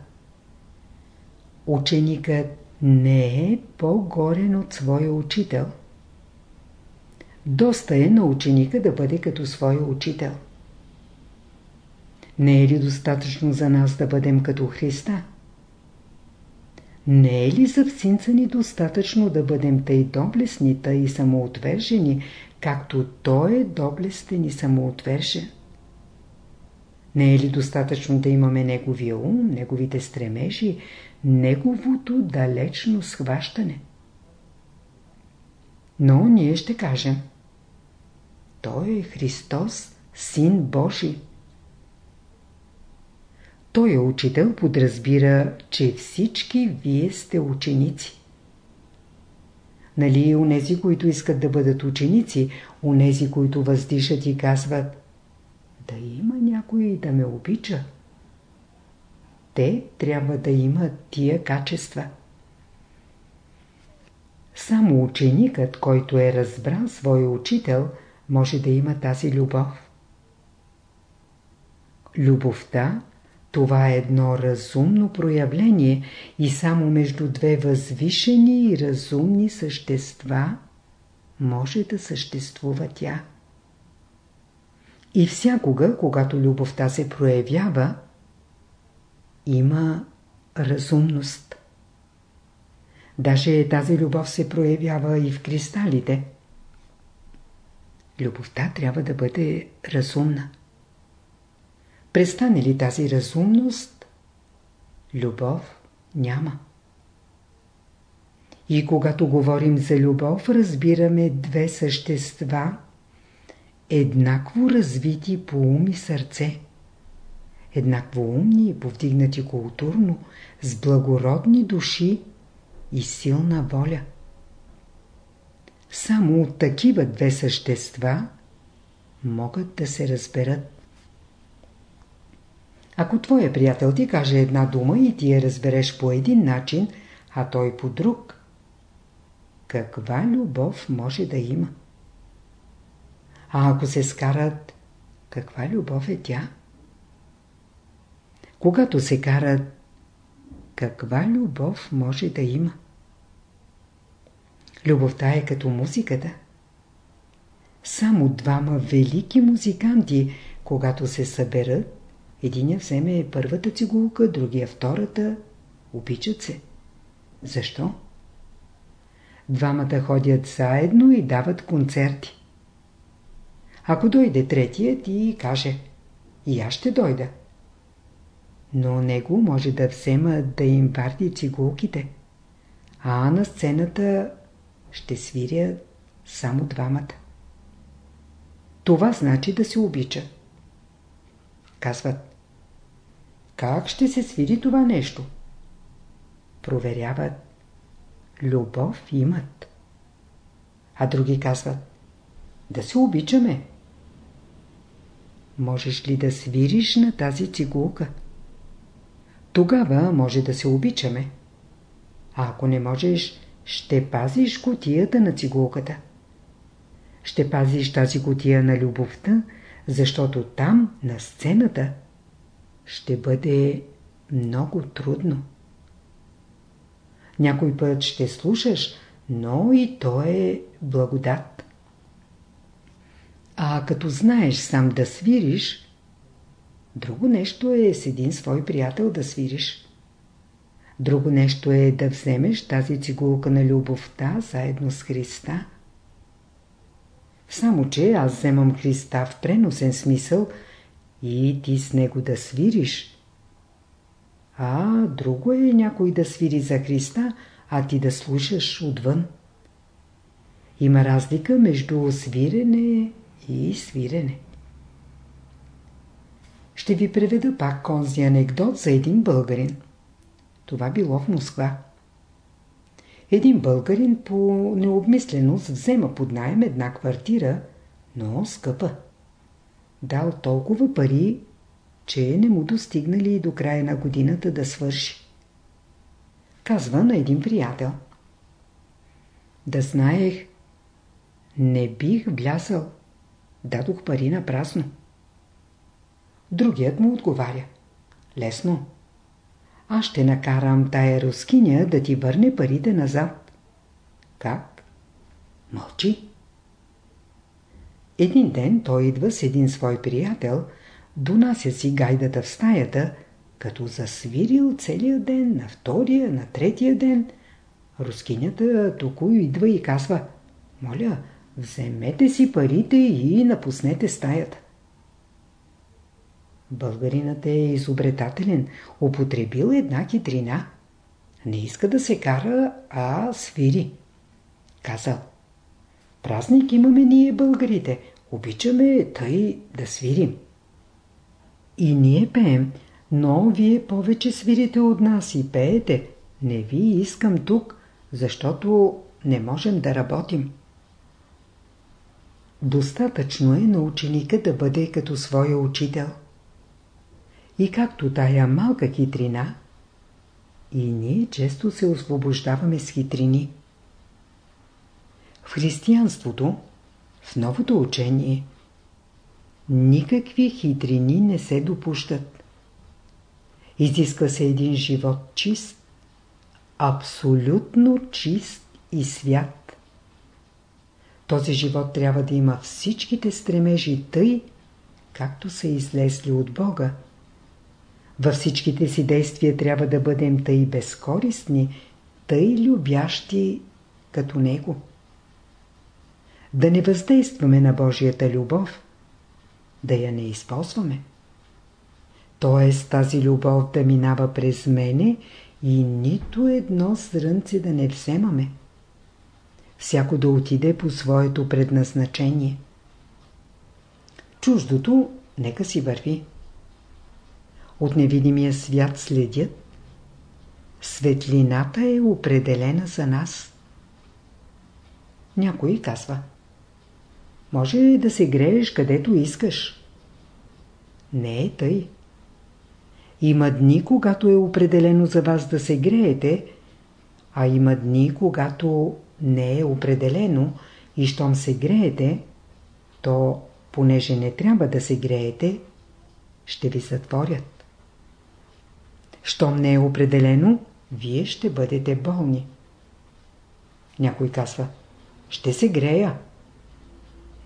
ученикът не е по-горен от своя учител. Доста е на ученика да бъде като своя учител. Не е ли достатъчно за нас да бъдем като Христа? Не е ли за всинца ни достатъчно да бъдем тъй доблестни, тъй самоотвержени, както Той е доблестен и самоотвержен? Не е ли достатъчно да имаме Неговия ум, Неговите стремежи, Неговото далечно схващане? Но ние ще кажем – той е Христос, Син Божий. Той е учител подразбира, че всички вие сте ученици. Нали унези, които искат да бъдат ученици, унези, които въздишат и казват да има някой да ме обича. Те трябва да имат тия качества. Само ученикът, който е разбрал своя учител – може да има тази любов. Любовта – това е едно разумно проявление и само между две възвишени и разумни същества може да съществува тя. И всякога, когато любовта се проявява, има разумност. Даже тази любов се проявява и в кристалите. Любовта трябва да бъде разумна. Престане ли тази разумност, любов няма. И когато говорим за любов, разбираме две същества, еднакво развити по ум и сърце. Еднакво умни и повдигнати културно, с благородни души и силна воля. Само от такива две същества могат да се разберат. Ако твоя приятел ти каже една дума и ти я разбереш по един начин, а той по друг, каква любов може да има? А ако се скарат, каква любов е тя? Когато се карат, каква любов може да има? Любовта е като музиката. Само двама велики музиканти, когато се съберат, Единия вземе първата цигулка, другия втората. Обичат се. Защо? Двамата ходят заедно и дават концерти. Ако дойде третият и каже И аз ще дойда. Но него може да взема да им варди цигулките. А на сцената ще свиря само двамата. Това значи да се обича. Казват как ще се свири това нещо? Проверяват. Любов имат. А други казват. Да се обичаме. Можеш ли да свириш на тази цигулка? Тогава може да се обичаме. А ако не можеш, ще пазиш котията на цигулката. Ще пазиш тази котия на любовта, защото там, на сцената, ще бъде много трудно. Някой път ще слушаш, но и то е благодат. А като знаеш сам да свириш, друго нещо е с един свой приятел да свириш. Друго нещо е да вземеш тази цигулка на любовта заедно с Христа. Само, че аз вземам Христа в преносен смисъл – и ти с него да свириш. А друго е някой да свири за Христа, а ти да слушаш отвън. Има разлика между свирене и свирене. Ще ви преведа пак конзи анекдот за един българин. Това било в Москва. Един българин по необмисленост взема под найем една квартира, но скъпа дал толкова пари, че не му достигнали и до края на годината да свърши. Казва на един приятел. Да знаех, не бих влязал. Дадох пари на празно. Другият му отговаря. Лесно. Аз ще накарам тая рускиня да ти върне парите назад. Как? Мълчи. Един ден той идва с един свой приятел, донася си гайдата в стаята, като засвирил целия ден, на втория, на третия ден. Рускинята току идва и казва, моля, вземете си парите и напуснете стаята. Българинът е изобретателен, употребил една хитрина. Не иска да се кара, а свири. Казал, Празник имаме ние българите. Обичаме тъй да свирим. И ние пеем, но вие повече свирите от нас и пеете. Не ви искам тук, защото не можем да работим. Достатъчно е на ученика да бъде като своя учител. И както тая малка хитрина, и ние често се освобождаваме с хитрини. В християнството, в новото учение, никакви хитрини не се допущат. Изисква се един живот чист, абсолютно чист и свят. Този живот трябва да има всичките стремежи тъй, както са излезли от Бога. Във всичките си действия трябва да бъдем тъй безкористни, тъй любящи като Него. Да не въздействаме на Божията любов, да я не използваме. Тоест тази любов да минава през мене и нито едно зрънце да не вземаме. Всяко да отиде по своето предназначение. Чуждото нека си върви. От невидимия свят следят. Светлината е определена за нас. Някой казва. Може да се грееш където искаш. Не е тъй. Има дни, когато е определено за вас да се греете, а има дни, когато не е определено и щом се греете, то, понеже не трябва да се греете, ще ви затворят. Щом не е определено, вие ще бъдете болни. Някой казва, ще се грея.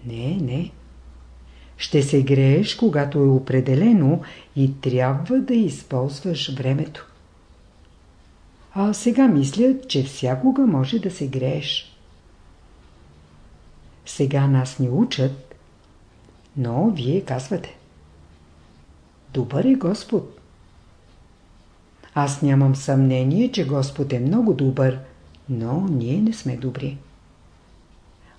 Не, не. Ще се грееш, когато е определено и трябва да използваш времето. А сега мисля, че всякога може да се грееш. Сега нас ни учат, но вие казвате. Добър е Господ. Аз нямам съмнение, че Господ е много добър, но ние не сме добри.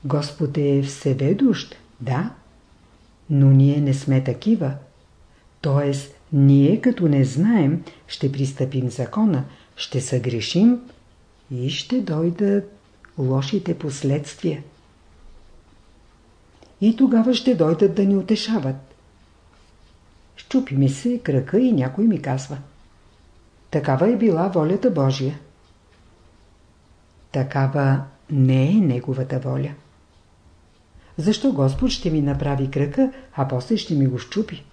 Господ е всеведущ, да, но ние не сме такива. Тоест, ние като не знаем, ще пристъпим закона, ще съгрешим и ще дойдат лошите последствия. И тогава ще дойдат да ни утешават. Щупи ми се крака и някой ми казва. Такава е била волята Божия. Такава не е неговата воля. Защо Господ ще ми направи кръка, а после ще ми го щупи?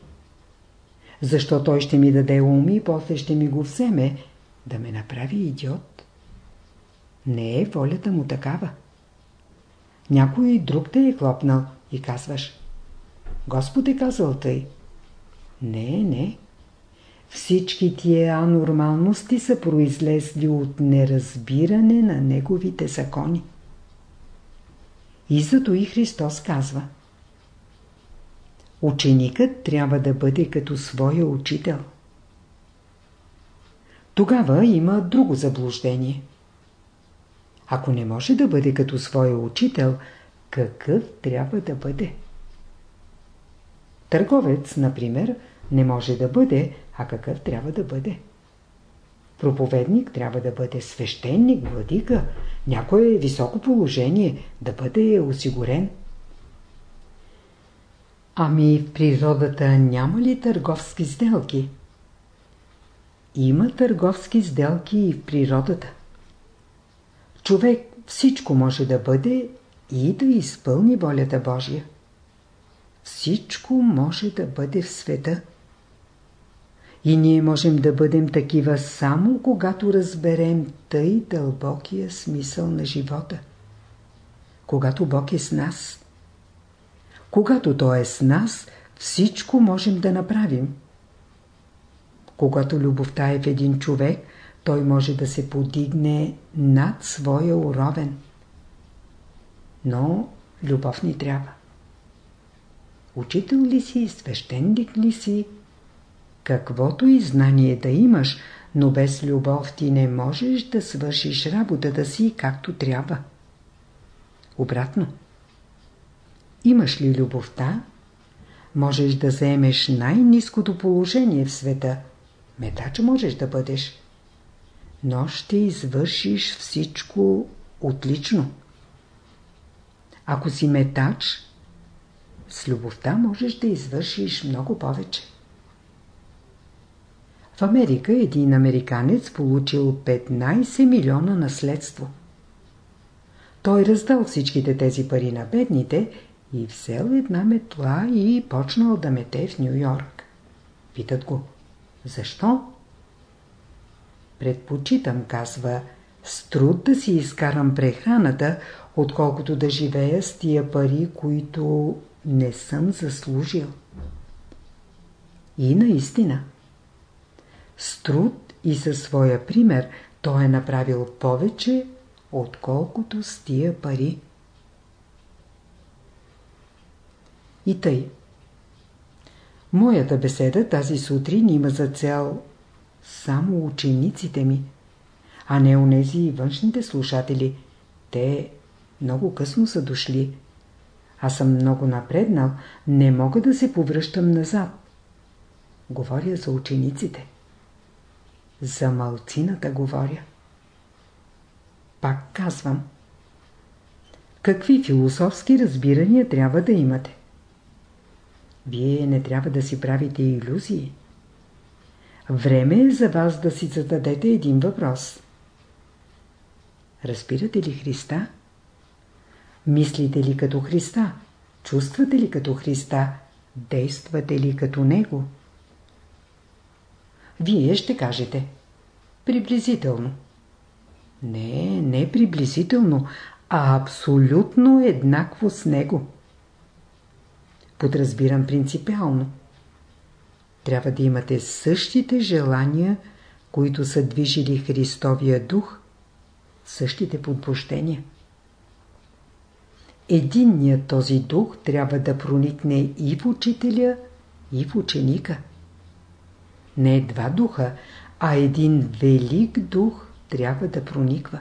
Защо Той ще ми даде ум и после ще ми го вземе, да ме направи идиот? Не е волята му такава. Някой друг те е хлопнал и казваш Господ е казал тъй. Не, не. Всички тия анормалности са произлезли от неразбиране на неговите закони. И зато и Христос казва Ученикът трябва да бъде като своя учител. Тогава има друго заблуждение. Ако не може да бъде като своя учител, какъв трябва да бъде? Търговец, например, не може да бъде, а какъв трябва да бъде? Проповедник трябва да бъде свещеник, владика, някое високо положение, да бъде осигурен. Ами в природата няма ли търговски сделки? Има търговски сделки и в природата. Човек всичко може да бъде и да изпълни волята Божия. Всичко може да бъде в света. И ние можем да бъдем такива само когато разберем тъй дълбокия смисъл на живота. Когато Бог е с нас. Когато Той е с нас, всичко можем да направим. Когато любовта е в един човек, той може да се подигне над своя уровен. Но любов ни трябва. Учител ли си, свещеник ли си, Каквото и знание да имаш, но без любов ти не можеш да свършиш работата си както трябва. Обратно. Имаш ли любовта, можеш да заемеш най-низкото положение в света. Метач можеш да бъдеш. Но ще извършиш всичко отлично. Ако си метач, с любовта можеш да извършиш много повече. В Америка един американец получил 15 милиона наследство. Той раздал всичките тези пари на бедните и взел една метла и почнал да мете в Нью Йорк. Питат го, защо? Предпочитам, казва, с труд да си изкарам прехраната, отколкото да живея с тия пари, които не съм заслужил. И наистина – с труд и със своя пример той е направил повече, отколкото с тия пари. И тъй. Моята беседа тази сутрин има за цел само учениците ми, а не онези външните слушатели. Те много късно са дошли. Аз съм много напреднал, не мога да се повръщам назад. Говоря за учениците. За малцината говоря. Пак казвам. Какви философски разбирания трябва да имате? Вие не трябва да си правите иллюзии. Време е за вас да си зададете един въпрос. Разбирате ли Христа? Мислите ли като Христа? Чувствате ли като Христа? Действате ли като Него? Вие ще кажете. Приблизително. Не, не приблизително, а абсолютно еднакво с Него. Подразбирам принципиално. Трябва да имате същите желания, които са движили Христовия дух, същите подбуждения. Единният този дух трябва да проникне и в учителя, и в ученика. Не два духа, а един велик дух трябва да прониква.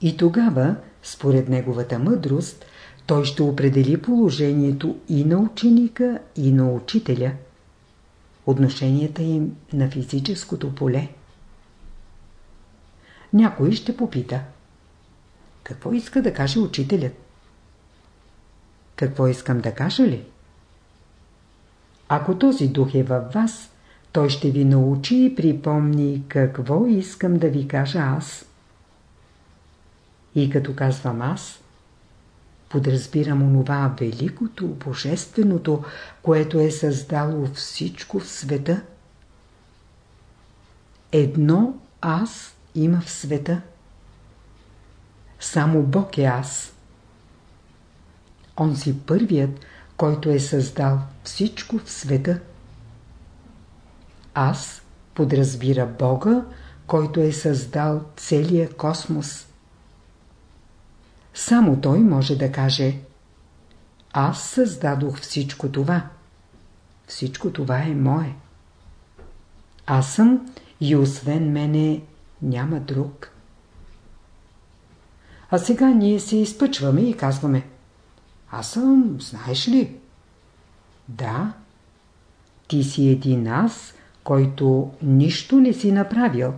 И тогава, според неговата мъдрост, той ще определи положението и на ученика, и на учителя. Отношенията им на физическото поле. Някой ще попита. Какво иска да каже учителят? Какво искам да кажа ли? Ако този дух е във вас, той ще ви научи и припомни какво искам да ви кажа аз. И като казвам аз, подразбирам онова великото, божественото, което е създало всичко в света. Едно аз има в света. Само Бог е аз. Он си първият, който е създал всичко в света. Аз подразбира Бога, който е създал целия космос. Само Той може да каже Аз създадох всичко това. Всичко това е мое. Аз съм и освен мене няма друг. А сега ние се изпъчваме и казваме Аз съм, знаеш ли? Да. Ти си един аз, който нищо не си направил.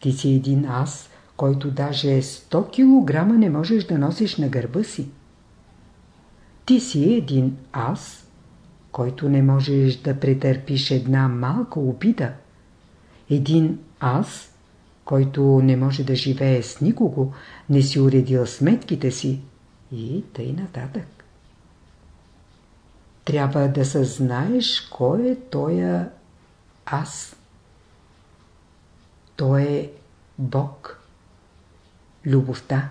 Ти си един аз, който даже 100 кг не можеш да носиш на гърба си. Ти си един аз, който не можеш да претърпиш една малка обида. Един аз, който не може да живее с никого, не си уредил сметките си и тъй нататък. Трябва да съзнаеш кой е тоя аз. Той е Бог. Любовта.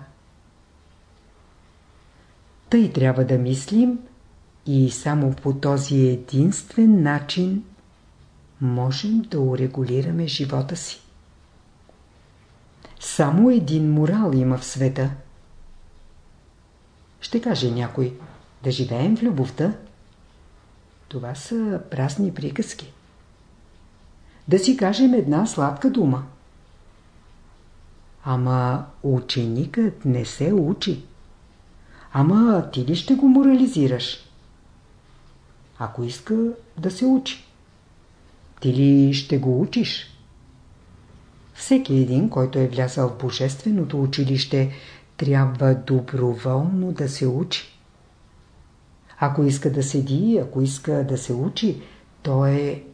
Тъй трябва да мислим и само по този единствен начин можем да урегулираме живота си. Само един морал има в света. Ще каже някой, да живеем в любовта. Това са празни приказки. Да си кажем една сладка дума. Ама ученикът не се учи. Ама ти ли ще го морализираш? Ако иска да се учи. Ти ли ще го учиш? Всеки един, който е влязал в Божественото училище, трябва доброволно да се учи. Ако иска да седи, ако иска да се учи, то е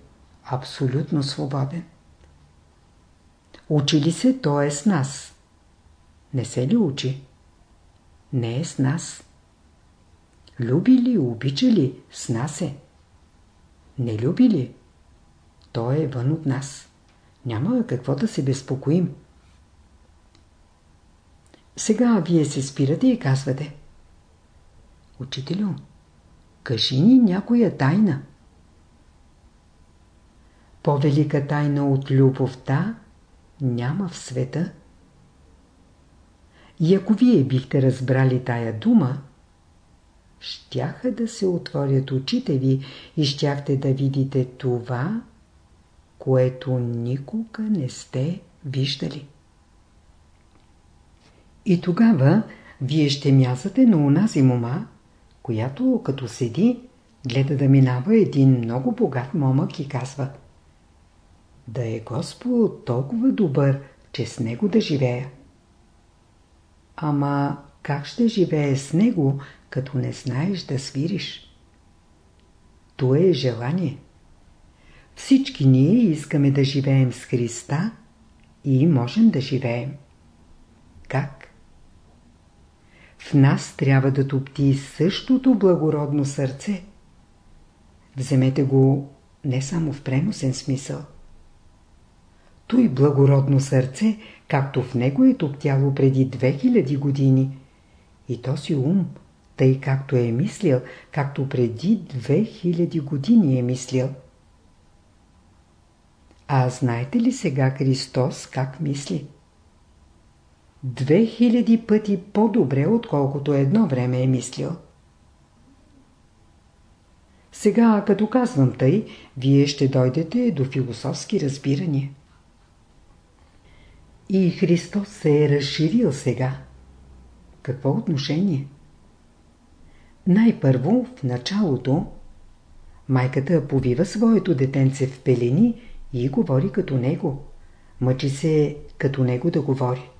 абсолютно свободен. Учи ли се, то е с нас. Не се ли учи? Не е с нас. Люби ли, обича ли, с нас е. Не люби ли? Той е вън от нас. Няма какво да се безпокоим. Сега вие се спирате и казвате. Учителю, кажи ни някоя тайна. По-велика тайна от любовта няма в света. И ако вие бихте разбрали тая дума, щяха да се отворят очите ви и щяхте да видите това, което никога не сте виждали. И тогава вие ще мязате на унази мома, която като седи, гледа да минава един много богат момък и казва Да е Господ толкова добър, че с него да живея. Ама как ще живее с него, като не знаеш да свириш? То е желание. Всички ние искаме да живеем с Христа и можем да живеем. Как? В нас трябва да топти същото благородно сърце. Вземете го не само в преносен смисъл. Той благородно сърце, както в него е топтяло преди 2000 години, и то си ум, тъй както е мислил, както преди 2000 години е мислил. А знаете ли сега Христос как мисли? Две хиляди пъти по-добре, отколкото едно време е мислил. Сега, като казвам тъй, вие ще дойдете до философски разбирания. И Христос се е разширил сега. Какво отношение? Най-първо, в началото, майката повива своето детенце в пелени и говори като него. Мъчи се като него да говори.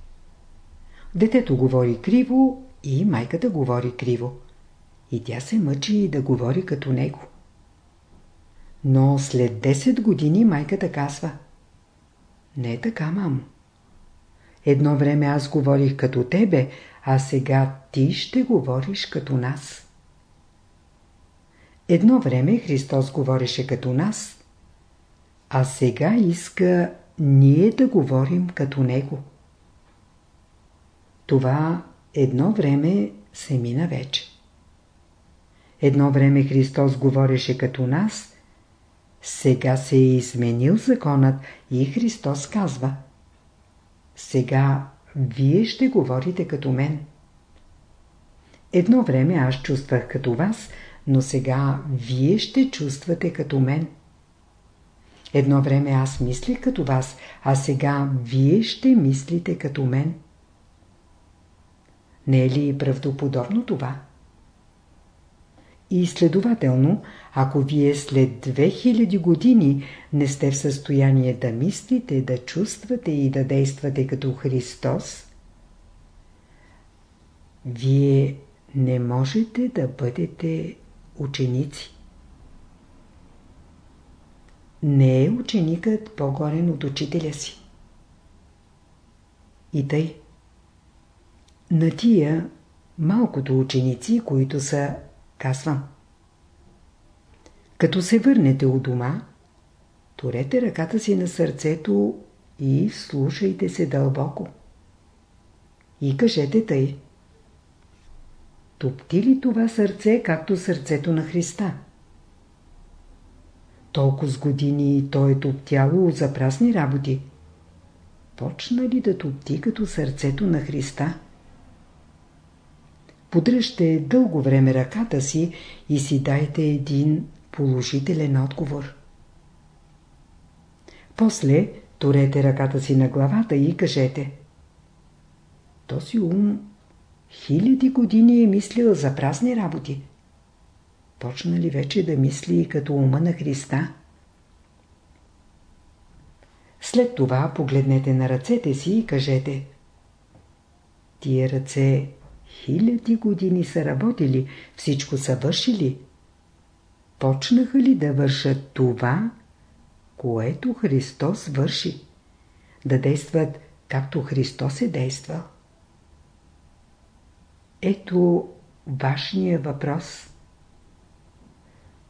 Детето говори криво и майката говори криво. И тя се мъчи да говори като него. Но след 10 години майката казва Не е така, мамо. Едно време аз говорих като тебе, а сега ти ще говориш като нас. Едно време Христос говореше като нас, а сега иска ние да говорим като Него. Това едно време се мина вече. Едно време Христос говореше като нас, сега се е изменил законът и Христос казва Сега вие ще говорите като мен. Едно време аз чувствах като вас, но сега вие ще чувствате като мен. Едно време аз мислих като вас, а сега вие ще мислите като мен. Не е ли правдоподобно това? И следователно, ако вие след 2000 години не сте в състояние да мислите, да чувствате и да действате като Христос, вие не можете да бъдете ученици. Не е ученикът по-горен от учителя си. И тъй. На тия малкото ученици, които са, казвам. Като се върнете у дома, турете ръката си на сърцето и слушайте се дълбоко. И кажете тъй. Топти ли това сърце, както сърцето на Христа? Толкова с години той е топтяло за празни работи. Почна ли да топти като сърцето на Христа? Подръжте дълго време ръката си и си дайте един положителен отговор. После турете ръката си на главата и кажете Този ум хиляди години е мислил за празни работи. Почна ли вече да мисли и като ума на Христа? След това погледнете на ръцете си и кажете Тия ръце хиляди години са работили, всичко са вършили. Почнаха ли да вършат това, което Христос върши? Да действат както Христос е действал? Ето вашния въпрос.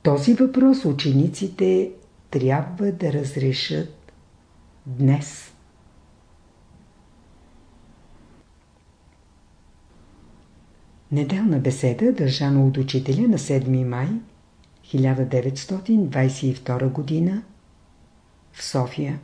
Този въпрос учениците трябва да разрешат днес. Неделна беседа, държана от учителя на 7 май 1922 г. в София.